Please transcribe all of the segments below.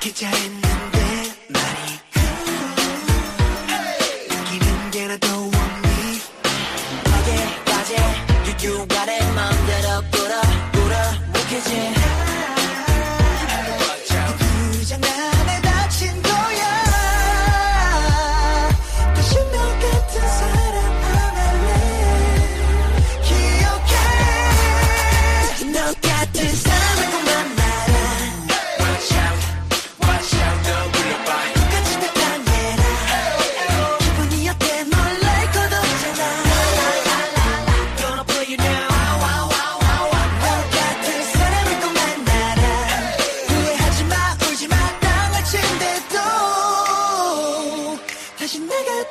기절했는데 말이 웃기는 게 나도 없니? 어제까지 유유관에 맘대로 끌어 끌어. 묵혀진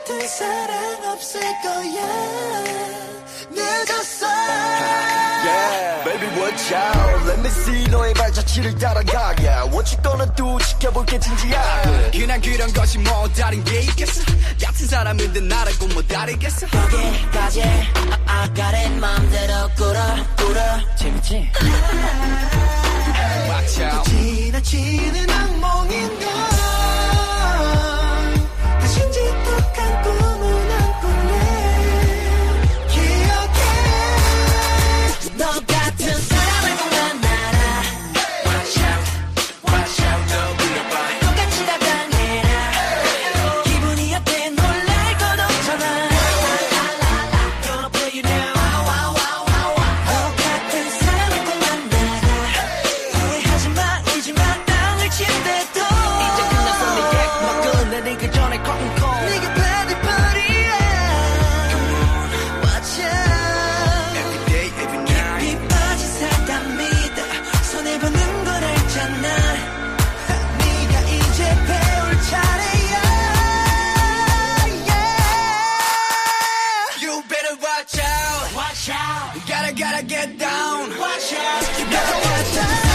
같은 사랑 없을 거야. 늦었어 Yeah, baby watch out. Let me see 너의 발자취를 따라가 Yeah, what you gonna do? 지켜볼게 진지하게. 그냥 그런 것이 뭐 다른 게 있겠어? 같은 사람인데 나라고 뭐 다르겠어? 거기까지 아, 아까린 맘대로 꿇어 꿇어. 재밌지? down. Watch out. You gotta watch out.